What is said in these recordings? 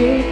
you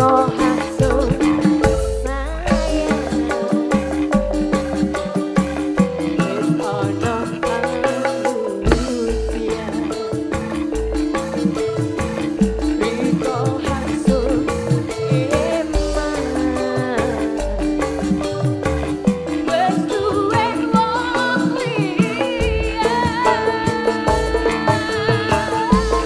your hand.